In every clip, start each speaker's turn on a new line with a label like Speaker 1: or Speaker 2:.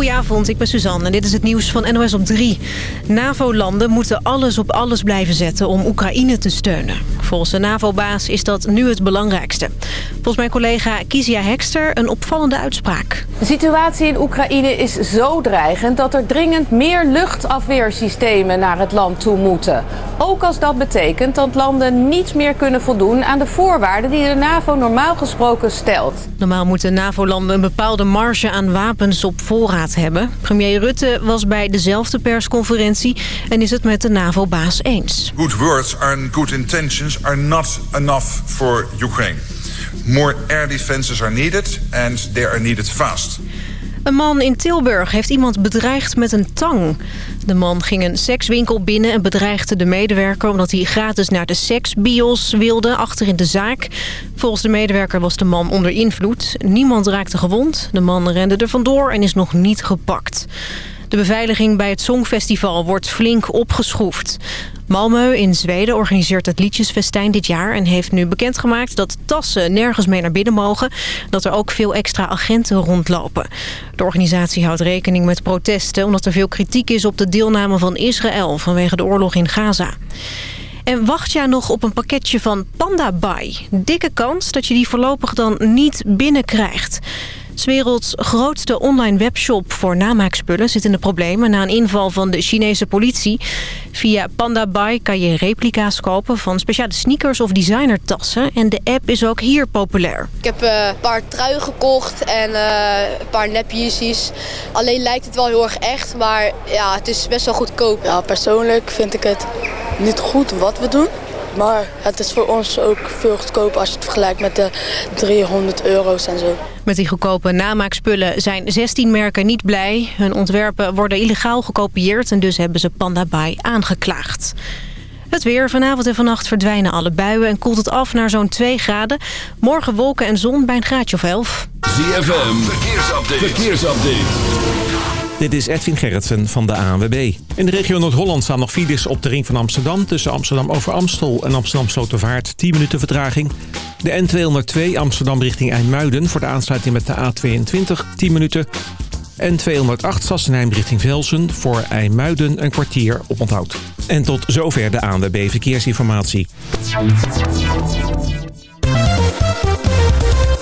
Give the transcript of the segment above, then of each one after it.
Speaker 1: Goedenavond, ik ben Suzanne en dit is het nieuws van NOS op 3. NAVO-landen moeten alles op alles blijven zetten om Oekraïne te steunen. Volgens de NAVO-baas is dat nu het belangrijkste. Volgens mijn collega Kizia Hekster een opvallende uitspraak.
Speaker 2: De situatie in Oekraïne is zo dreigend dat er dringend meer luchtafweersystemen naar het land toe moeten. Ook als dat betekent dat landen niet meer kunnen voldoen aan de voorwaarden die de NAVO normaal gesproken stelt.
Speaker 1: Normaal moeten NAVO-landen een bepaalde marge aan wapens op voorraad hebben. Premier Rutte was bij dezelfde persconferentie en is het met de NAVO-baas eens.
Speaker 3: Good words and good intentions are not enough for Ukraine. More air defenses are needed and they are needed fast.
Speaker 1: Een man in Tilburg heeft iemand bedreigd met een tang. De man ging een sekswinkel binnen en bedreigde de medewerker... omdat hij gratis naar de seksbios wilde, achter in de zaak. Volgens de medewerker was de man onder invloed. Niemand raakte gewond. De man rende er vandoor en is nog niet gepakt. De beveiliging bij het Songfestival wordt flink opgeschroefd. Malmö in Zweden organiseert het Liedjesfestijn dit jaar... en heeft nu bekendgemaakt dat tassen nergens mee naar binnen mogen... dat er ook veel extra agenten rondlopen. De organisatie houdt rekening met protesten... omdat er veel kritiek is op de deelname van Israël... vanwege de oorlog in Gaza. En wacht jij nog op een pakketje van Panda Buy? Dikke kans dat je die voorlopig dan niet binnenkrijgt. 's werelds grootste online webshop voor namaakspullen zit in de problemen na een inval van de Chinese politie. Via Panda Buy kan je replica's kopen van speciale sneakers of designertassen. En de app is ook hier populair.
Speaker 4: Ik heb eh, een paar truien gekocht en eh, een paar nepjezies. Alleen lijkt het wel heel erg echt, maar ja, het is best wel goedkoop.
Speaker 5: Ja, persoonlijk vind ik het niet goed wat we doen. Maar het is voor ons ook veel goedkoper als je het vergelijkt met de 300 euro's en zo.
Speaker 1: Met die goedkope namaakspullen zijn 16 merken niet blij. Hun ontwerpen worden illegaal gekopieerd en dus hebben ze Panda Buy aangeklaagd. Het weer. Vanavond en vannacht verdwijnen alle buien en koelt het af naar zo'n 2 graden. Morgen wolken en zon bij een graadje of 11.
Speaker 6: ZFM. Verkeersupdate. Verkeersupdate.
Speaker 7: Dit is Edwin Gerritsen van de ANWB. In de regio Noord-Holland staan nog files op de ring van Amsterdam... tussen Amsterdam over Amstel en Amsterdam Slotervaart. 10 minuten vertraging. De N202 Amsterdam richting IJmuiden... voor de aansluiting met de A22 10 minuten. N208 Sassenheim richting Velsen voor IJmuiden een kwartier op onthoud. En tot zover de ANWB Verkeersinformatie.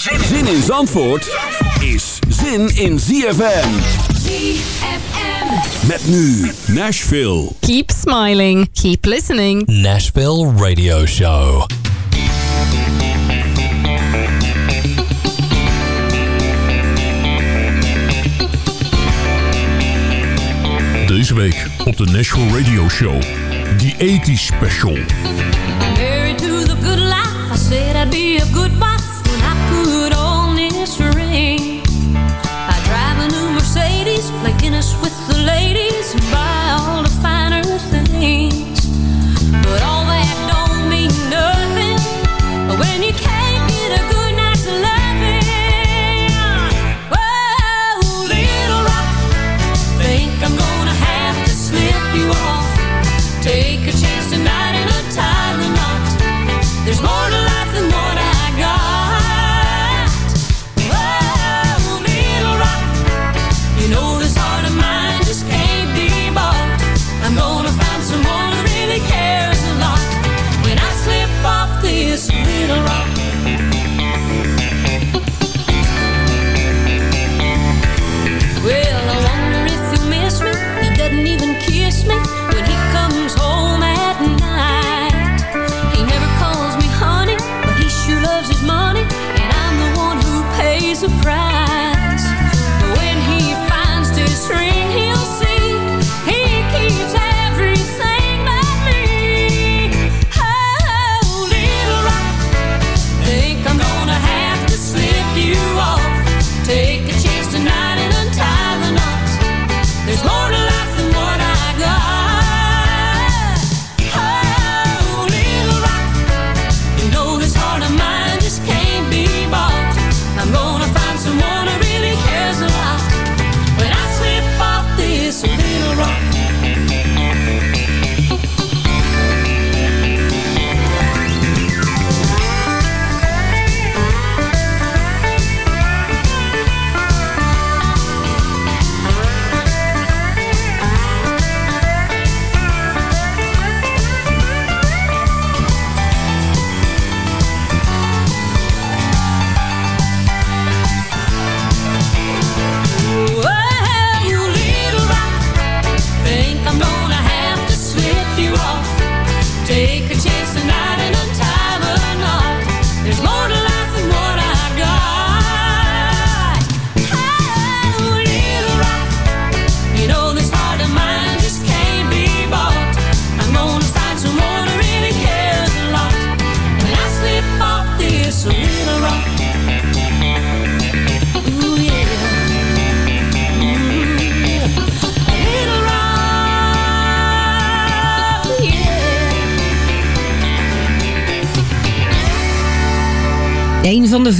Speaker 6: Zin in Zandvoort is zin in ZFM.
Speaker 8: ZFM.
Speaker 6: Met nu Nashville.
Speaker 9: Keep smiling, keep listening.
Speaker 10: Nashville Radio Show.
Speaker 11: Deze week op de Nashville Radio Show. The 80s Special.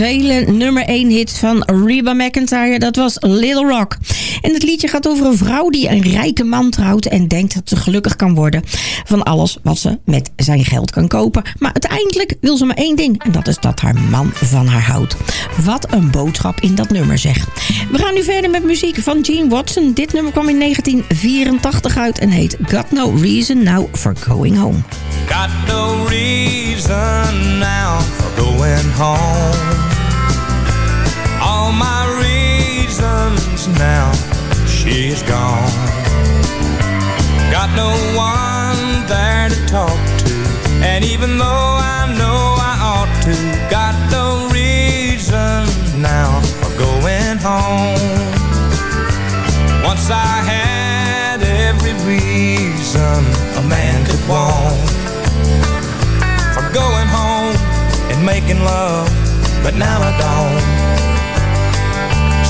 Speaker 12: Vele nummer 1 hits van Reba McIntyre, dat was Little Rock. En het liedje gaat over een vrouw die een rijke man trouwt en denkt dat ze gelukkig kan worden van alles wat ze met zijn geld kan kopen. Maar uiteindelijk wil ze maar één ding en dat is dat haar man van haar houdt. Wat een boodschap in dat nummer zeg. We gaan nu verder met muziek van Gene Watson. Dit nummer kwam in 1984 uit en heet Got No Reason Now for Going Home.
Speaker 13: Got no reason now for going home. My reasons now, she's gone. Got no one there to talk to, and even though I know I ought to, got no reason now for going home. Once I had every reason a man could want for going home and making love, but now I don't.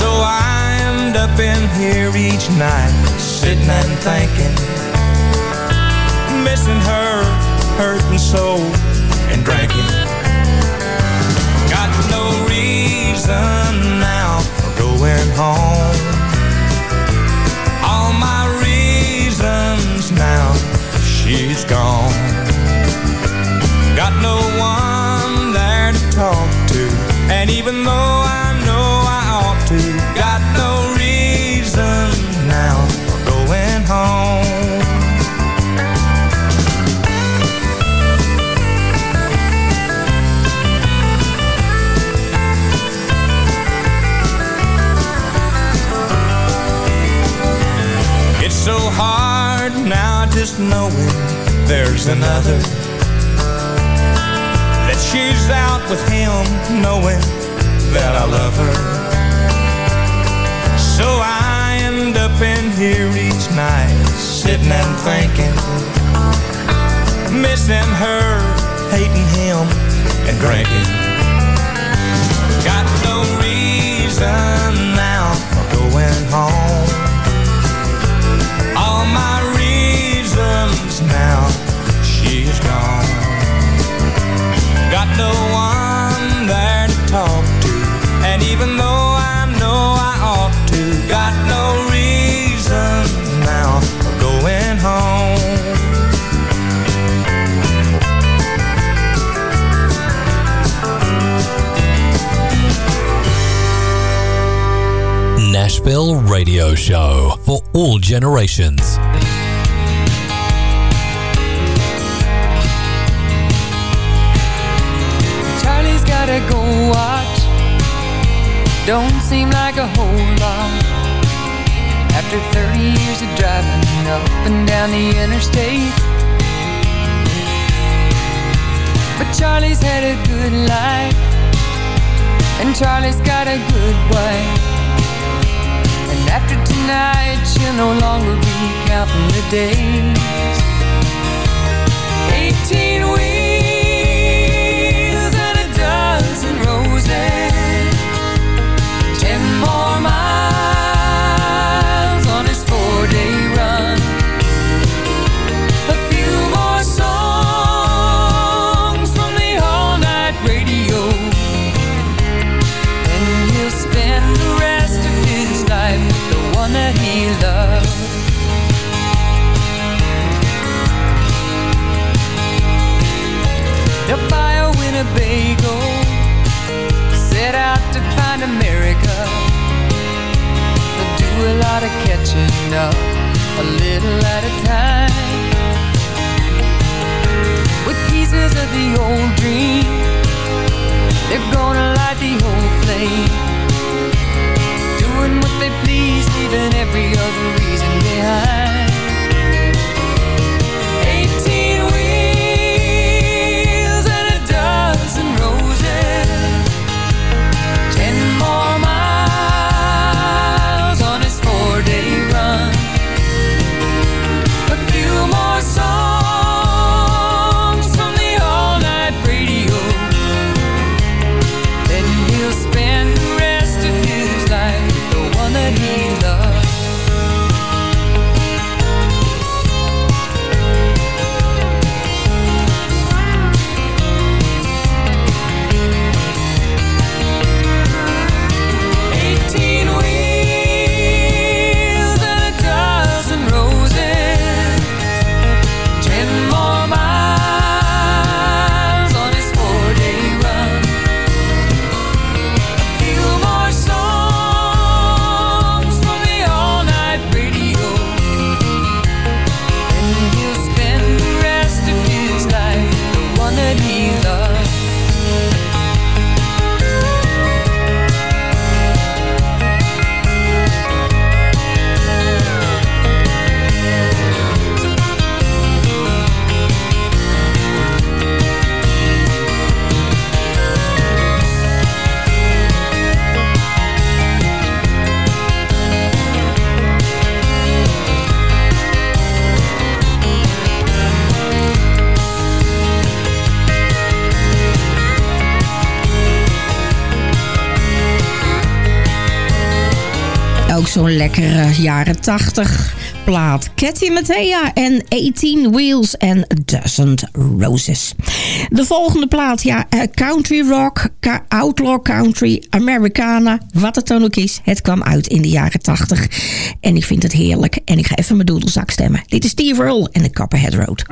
Speaker 13: So I end up in here each night, sitting and thinking, missing her, hurting so, and drinking. Got no reason now for going home. All my reasons now, she's gone. Got no one there to talk to. And even though I ought to, got no reason now for going home. It's so hard now just knowing there's another that she's out with him knowing that I love her. So I end up in here each night, sitting and thinking, missing her, hating him, and drinking. Got no reason now for going home. All my reasons now, she's gone. Got no one there to talk to. And even though I know I ought got no reason now for going home.
Speaker 10: Nashville Radio Show for all generations.
Speaker 14: Charlie's gotta go watch. Don't seem like a whole lot. After 30 years of driving up and down the interstate. But Charlie's had a good life. And Charlie's got a good wife. And after tonight, she'll no longer be counting the days. 18 wheels and a dozen roses. A lot of catching up, a little at a time. With pieces of the old dream, they're gonna light the old flame. Doing what they please, leaving every other reason behind.
Speaker 12: lekkere jaren 80 plaat. Cathy Mattea en 18 Wheels and a Dozen Roses. De volgende plaat, ja, eh, country rock, outlaw country, Americana, wat het dan ook is. Het kwam uit in de jaren 80. En ik vind het heerlijk. En ik ga even mijn doedelzak stemmen. Dit is Steve Earl en de Copperhead Road.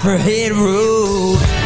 Speaker 15: Copperhead Road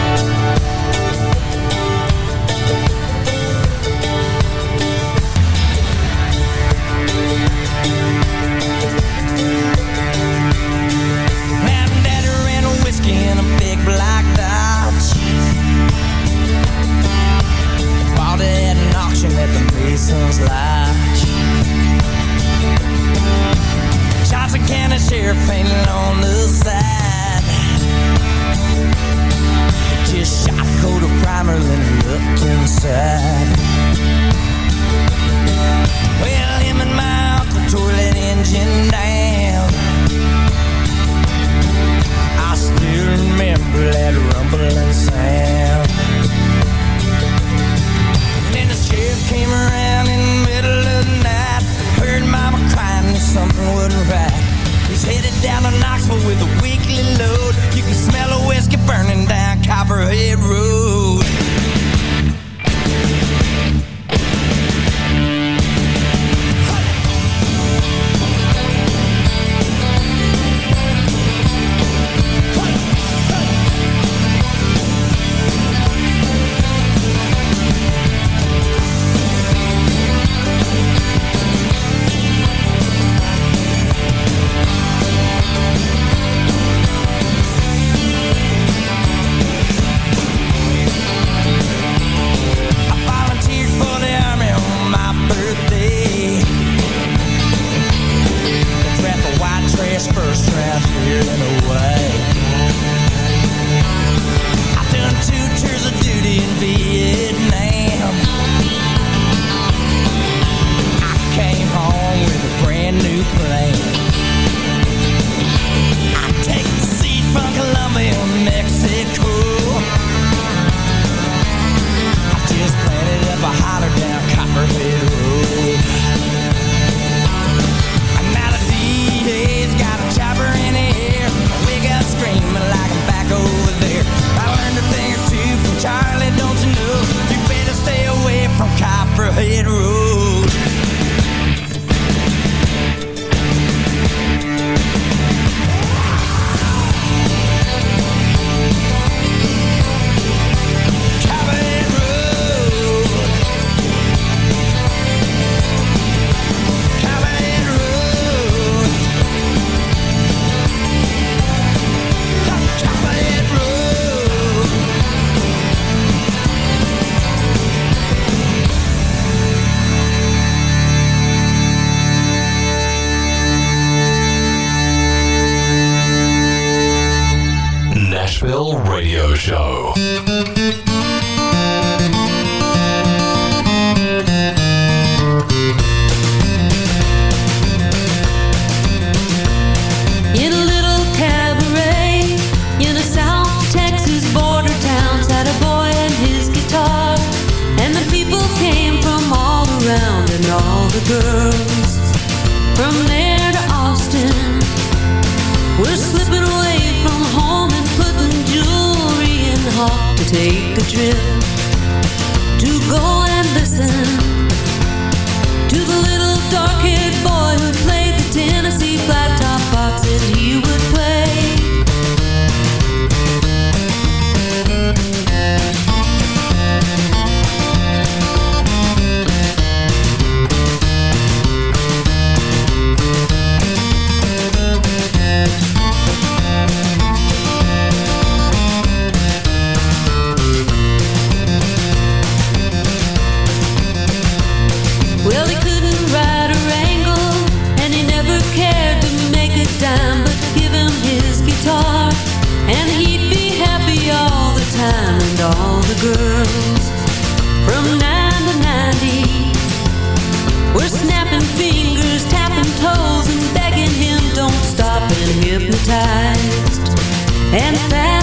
Speaker 15: and
Speaker 10: fast.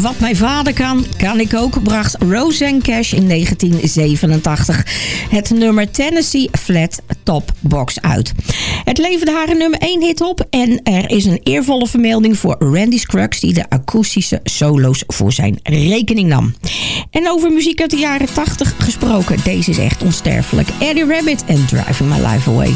Speaker 10: Wat mijn vader kan, kan ik ook, bracht Roseanne Cash in 1987 het nummer Tennessee Flat Top Box uit. Het leverde haar een nummer 1 hit op en er is een eervolle vermelding voor Randy Scruggs die de akoestische solo's voor zijn rekening nam. En over muziek uit de jaren 80 gesproken, deze is echt onsterfelijk. Eddie Rabbit en Driving My Life Away.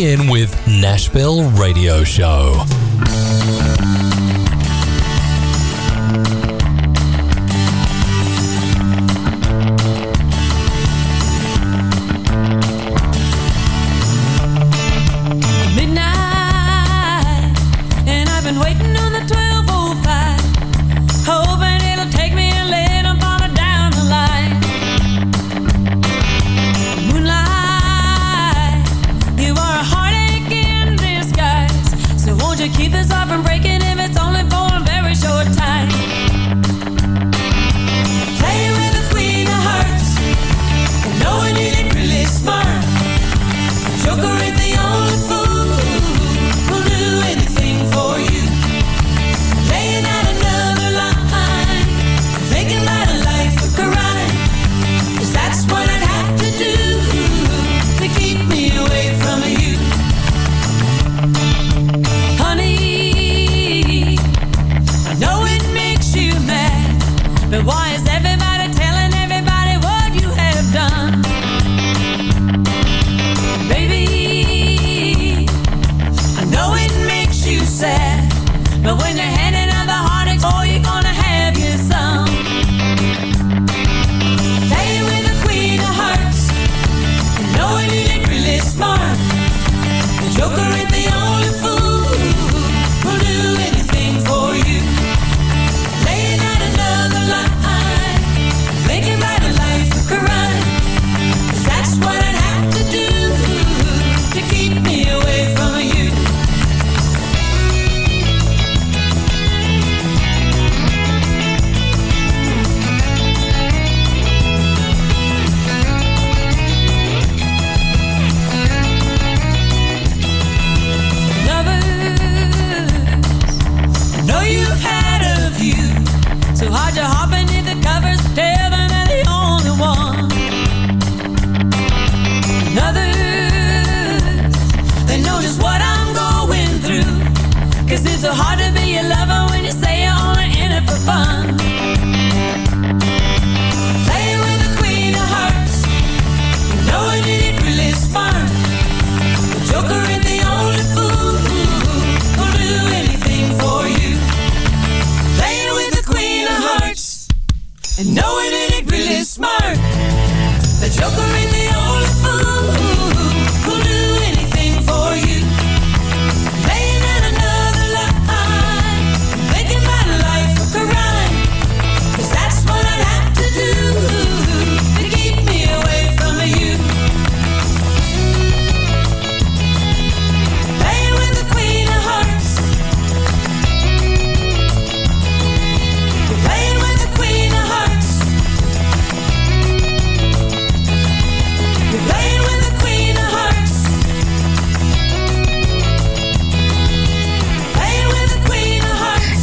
Speaker 10: in with Nashville Radio Show.
Speaker 12: Eu Seu corinho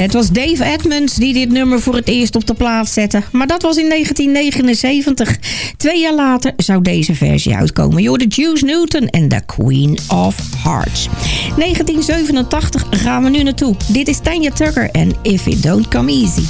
Speaker 11: Het was Dave Edmunds die dit nummer voor het eerst op de plaats zette. Maar dat was in 1979. Twee jaar later zou deze versie uitkomen. Je hoorde Juice Newton en The Queen of Hearts. 1987 gaan we nu naartoe. Dit is Tanya Tucker en If It Don't Come Easy.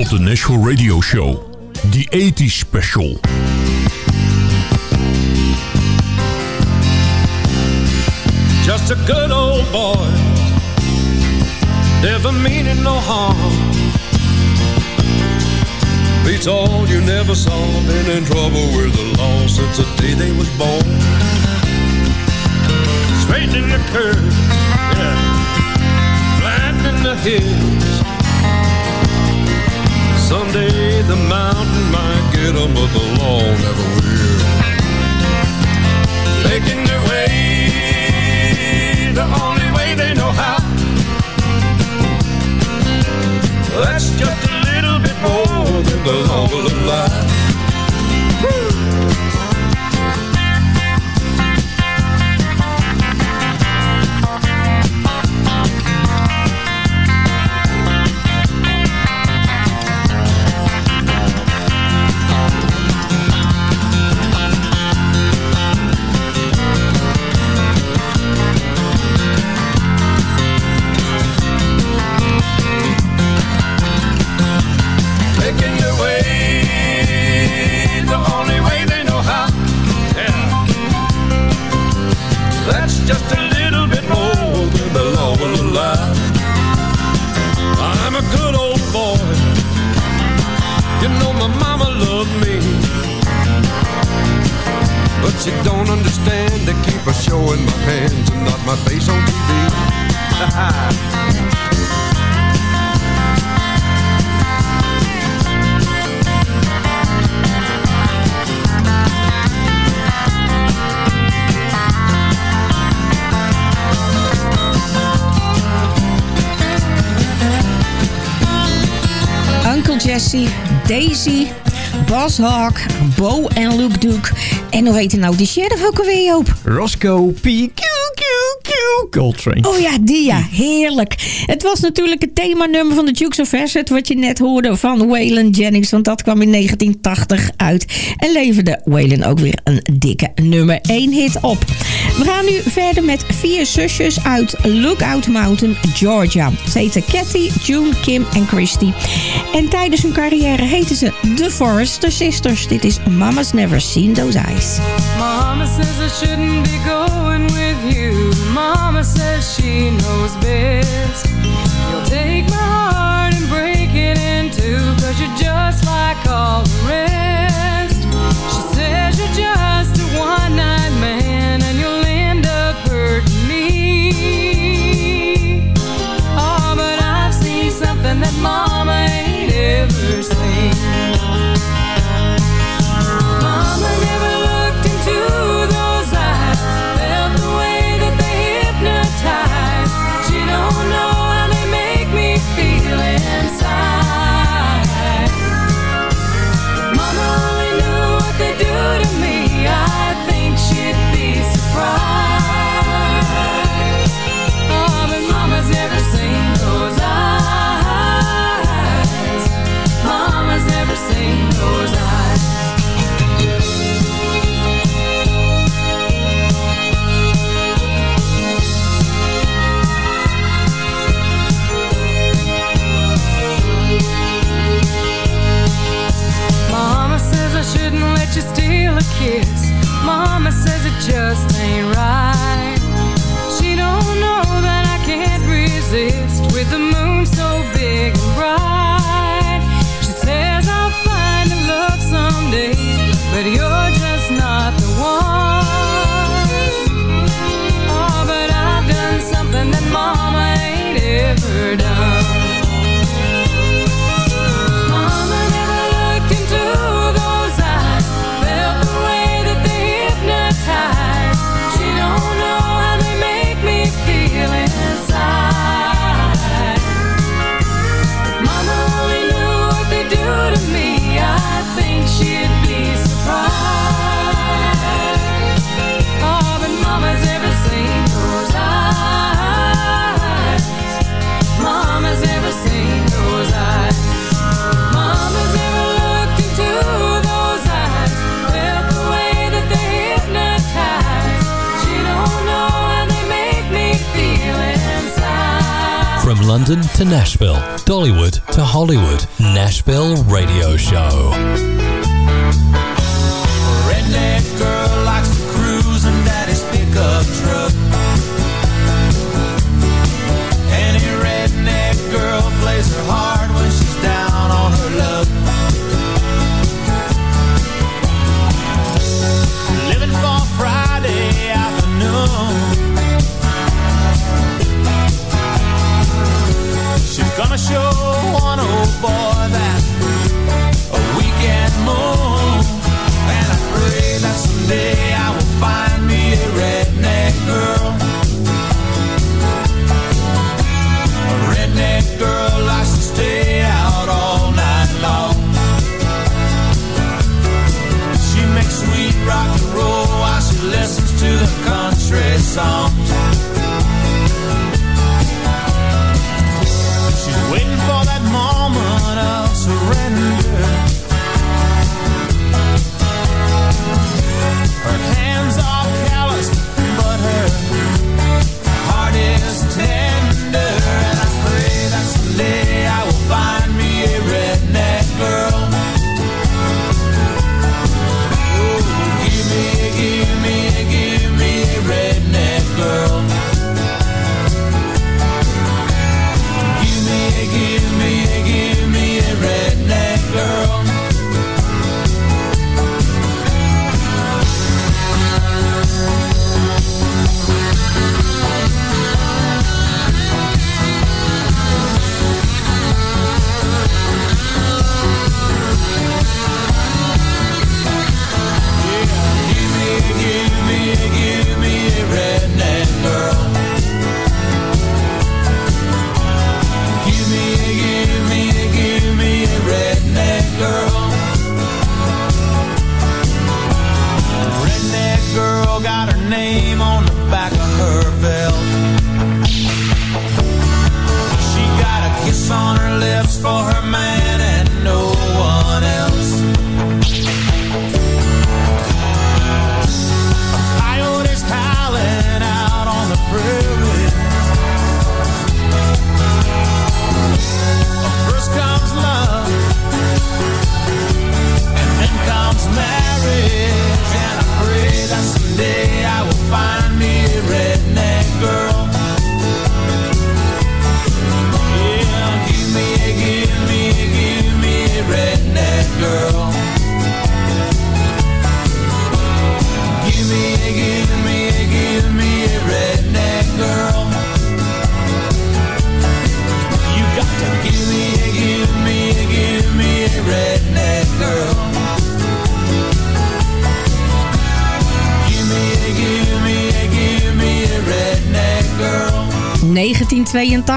Speaker 11: Op de Nashville Radio Show. The 80s Special.
Speaker 16: Just a good old boy, never meaning no harm. Be told you never saw, been in trouble with the law since the day they was born. Straightening the curve, yeah, flattening the hills. Someday the mountain might get 'em, but the law never will. Making their way the only way they know how. That's just a little bit more than the law will allow. She don't understand to keep showing my hands and not my face on TV.
Speaker 12: Uncle Jesse, Daisy, Boss Hawk, Bo en Luke Duke. En hoe heet nou die sheriff ook alweer, Joop?
Speaker 17: Roscoe P. Coltrane.
Speaker 12: Oh ja, die ja. Heerlijk. Het was natuurlijk het themanummer van de Dukes of Hazzard... wat je net hoorde van Waylon Jennings... want dat kwam in 1980 uit. En leverde Waylon ook weer een dikke nummer 1 hit op. We gaan nu verder met vier zusjes uit Lookout Mountain, Georgia. Ze heten Kathy, June, Kim en Christy. En tijdens hun carrière heten ze The Forrester Sisters. Dit is Mama's Never Seen Those Eyes.
Speaker 14: Mama says I shouldn't be going she knows best.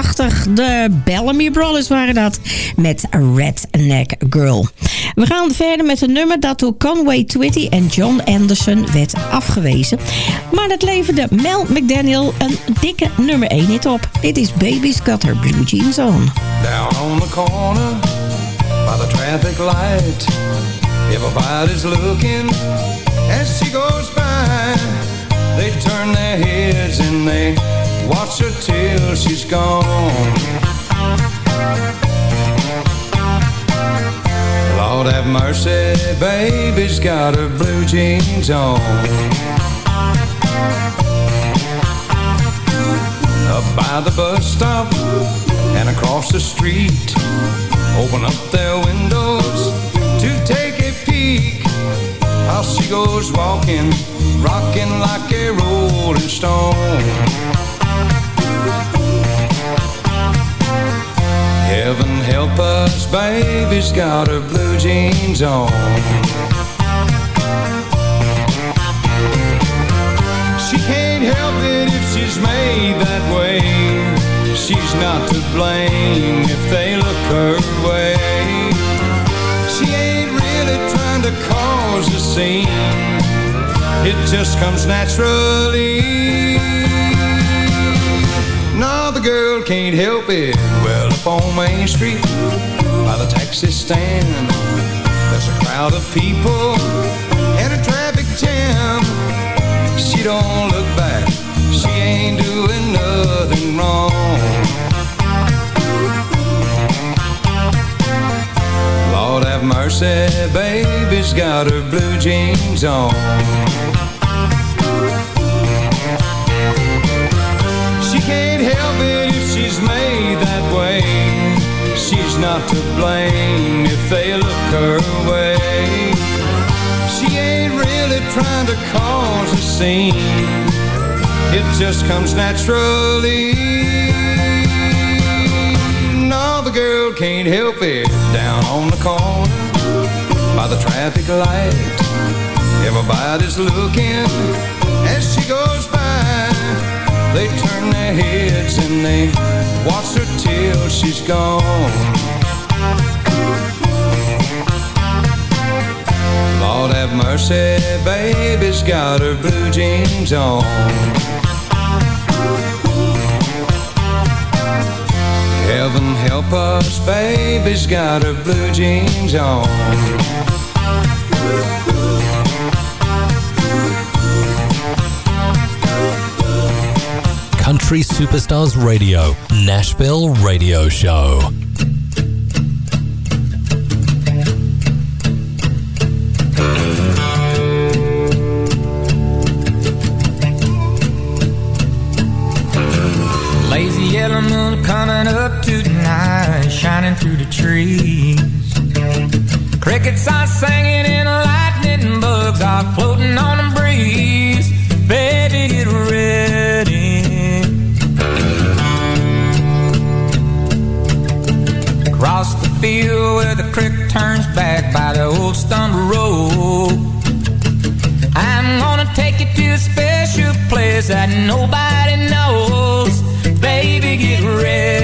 Speaker 12: 80. De Bellamy Brothers waren dat met Redneck Girl. We gaan verder met een nummer dat door Conway Twitty en John Anderson werd afgewezen. Maar dat leverde Mel McDaniel een dikke nummer 1 hit op. Dit is Baby's Got Her Blue Jeans On.
Speaker 13: Down on the corner, by the traffic light. Everybody's looking as she goes by. They turn their heads and they watch her till she's gone. Lord have mercy, baby's got her blue jeans on. Up by the bus stop and across the street, open up their windows to take a peek. How she goes walking, rocking like a rolling stone. Heaven help us, baby's got her blue jeans on. She can't help it if she's made that way. She's not to blame if they look her way. She ain't really trying to cause a scene. It just comes naturally. Can't help it. Well, up on Main Street, by the taxi stand, there's a crowd of people and a traffic jam. She don't look back, she ain't doing nothing wrong. Lord have mercy, baby's got her blue jeans on. Not to blame if they look her way. She ain't really trying to cause a scene. It just comes naturally. No, the girl can't help it. Down on the corner, by the traffic light, everybody's looking as she goes by. They turn their heads and they watch her till she's gone. Have mercy, baby's got her blue jeans on. Heaven help us, baby's got her blue jeans on.
Speaker 10: Country Superstars Radio, Nashville Radio Show.
Speaker 18: Shining through the trees. Crickets are singing and lightning bugs are floating on the breeze. Baby, get ready. Across the field where the creek turns back by the old stumble road. I'm gonna take you to a special place that nobody knows. Baby, get ready.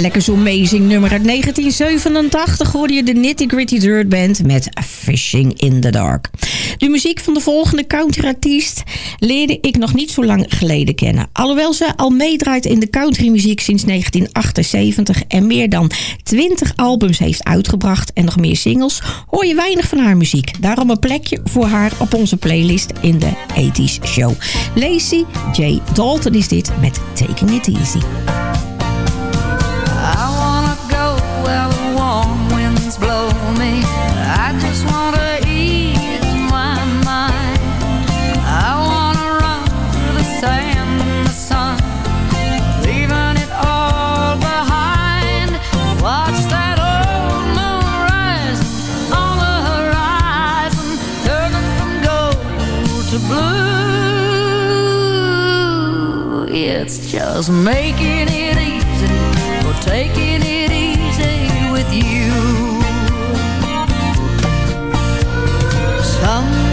Speaker 12: lekker zo amazing nummer uit 1987 hoorde je de Nitty Gritty Dirt Band met Fishing in the Dark. De muziek van de volgende countryartiest leerde ik nog niet zo lang geleden kennen. Alhoewel ze al meedraait in de countrymuziek sinds 1978 en meer dan 20 albums heeft uitgebracht en nog meer singles, hoor je weinig van haar muziek. Daarom een plekje voor haar op onze playlist in de 80s show. Lacey J. Dalton is dit met Taking It Easy.
Speaker 19: It's just making it easy or taking it easy with you. Somewhere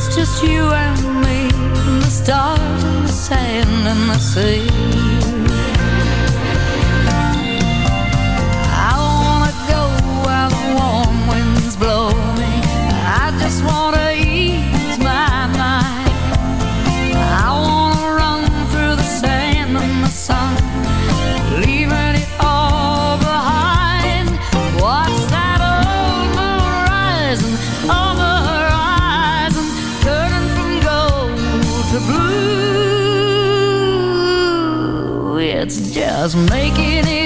Speaker 19: It's just you and me, and the stars and the sand and the sea. Just making it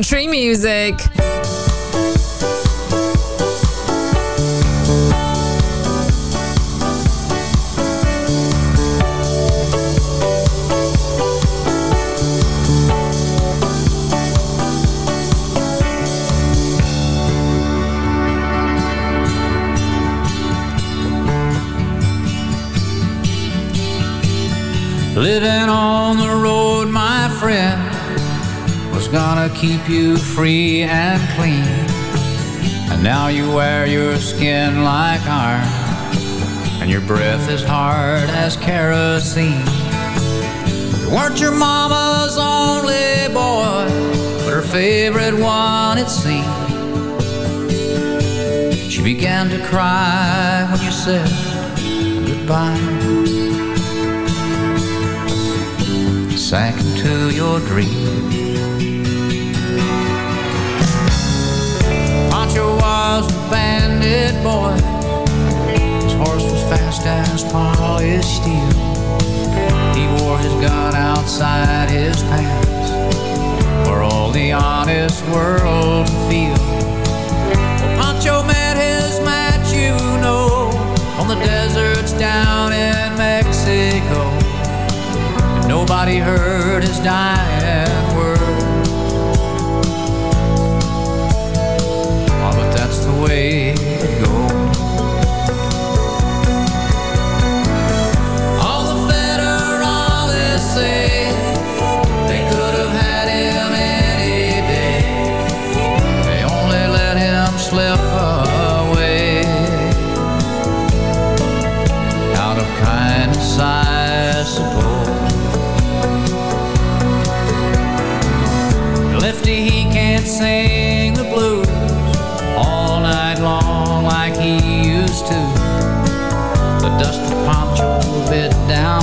Speaker 9: country music.
Speaker 20: Living on the road, my friend, gonna keep you free and clean. And now you wear your skin like iron, and your breath is hard as kerosene. You weren't your mama's only boy, but her favorite one, it seemed. She began to cry when you said goodbye. sank into your dream. was a bandit boy. His horse was fast as polished steel. He wore his gun outside his pants for all the honest world to feel.
Speaker 19: Well, Pancho met his match, you know, on the deserts down in Mexico. And nobody heard his dying but that's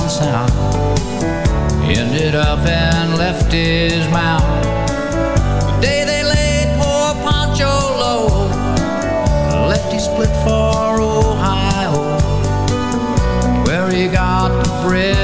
Speaker 19: down south ended up and left his mouth. The day they laid poor Pancho low, Lefty split for Ohio, where he got the bread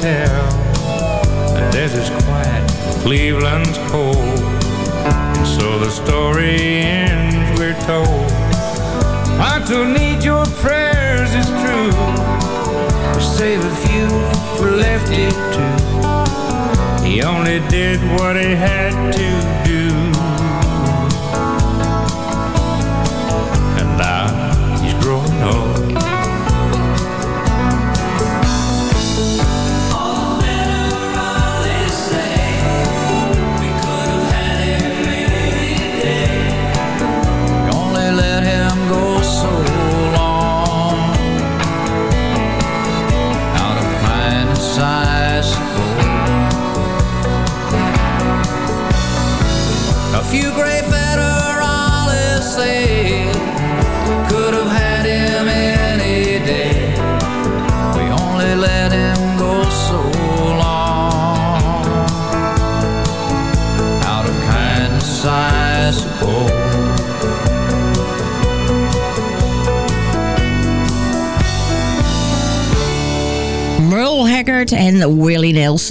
Speaker 13: hotel. The desert's quiet, Cleveland's cold, and so the story ends. We're told Pancho need your prayers, it's true. Save a few for Lefty too. He only did what he had to do.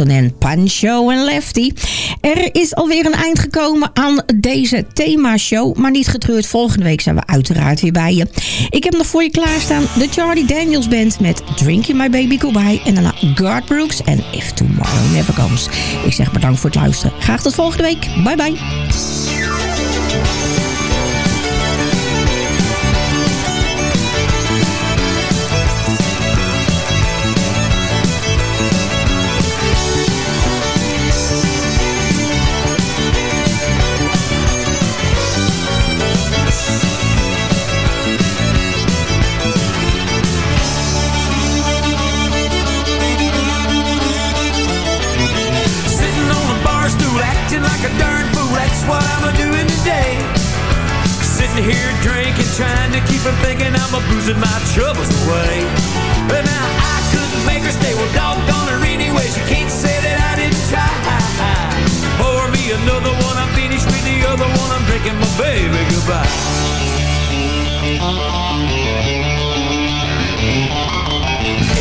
Speaker 12: En Pancho en Lefty. Er is alweer een eind gekomen aan deze themashow. Maar niet getreurd, volgende week zijn we uiteraard weer bij je. Ik heb nog voor je klaarstaan de Charlie Daniels Band met Drinking My Baby Goodbye. En daarna Garth Brooks en If Tomorrow Never Comes. Ik zeg bedankt voor het luisteren. Graag tot volgende week. Bye bye.
Speaker 13: Troubles away. But now I couldn't make her stay. Well, doggone her anyway. She can't say that I didn't try. Pour me another one. I'm finished with the other one. I'm drinking my baby goodbye.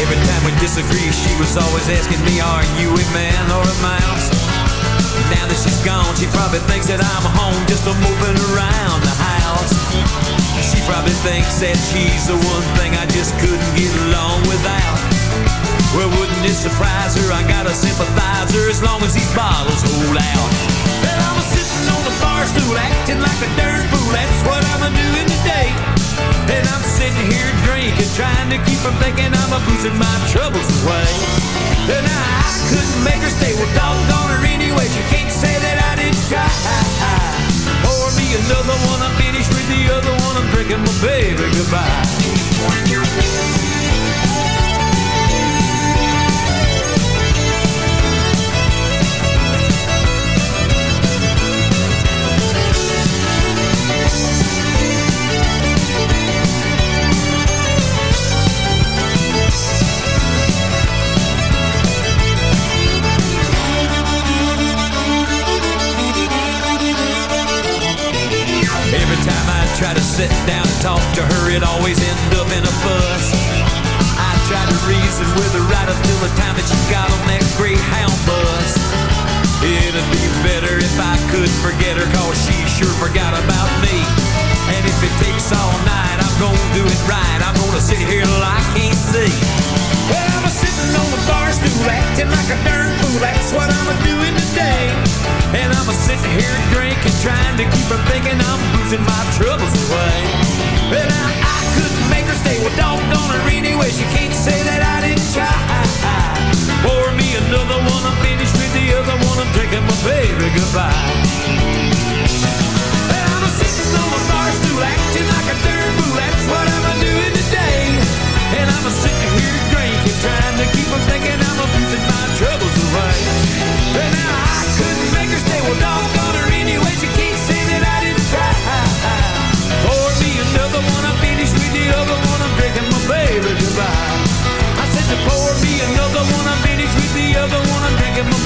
Speaker 13: Every time we disagree, she was always asking me, Are you a man or a mouse? Now that she's gone, she probably thinks that I'm home just a moving around the house. Probably thinks that she's the one thing I just couldn't get along without. Well, wouldn't it surprise her? I got a sympathizer as long as these bottles hold out. And I'm sitting on the bar stool acting like a darn fool. That's what I'm doing today. And I'm sitting here drinking, trying to keep from thinking I'm a boozing my troubles away. And I couldn't make her stay. Well, doggone her anyway. She can't say that I didn't try. Another one. I'm finished with the other one. I'm drinking my baby goodbye. Time I try to sit down and talk to her, it always end up in a fuss. I tried to reason with her right up till the time that she got on that Greyhound bus. It'd be better if I could forget her, cause she sure forgot about me. And if it takes all night, I'm gonna do it right. I'm gonna sit here till I can't see. Sitting on the bar stool acting like a darn fool. That's what I'm doing today. And I'm sitting here drinking, trying to keep from thinking I'm boozing my troubles away. But I, I couldn't make her stay. Well, doggone her anyway. She can't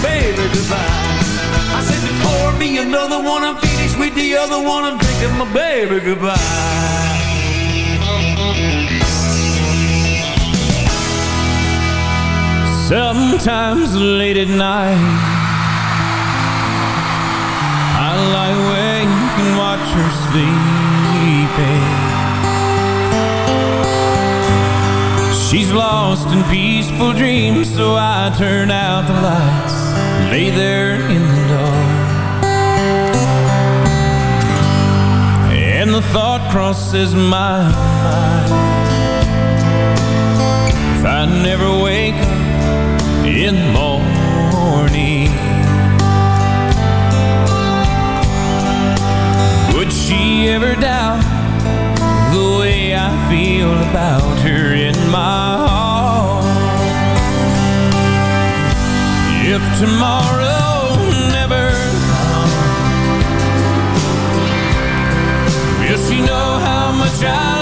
Speaker 13: baby goodbye. I said to pour me another one. I'm finished with the other one. I'm drinking my baby goodbye.
Speaker 21: Sometimes late at night I lie awake and watch her sleeping She's lost in peaceful dreams So I turn out the lights Lay there in the dark. And the thought crosses my mind. If I never wake up in the morning Would she ever doubt the way I feel about her in my heart If tomorrow never. Comes Will she know how much I